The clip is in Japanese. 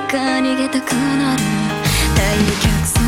か逃げたくなる。大逆さ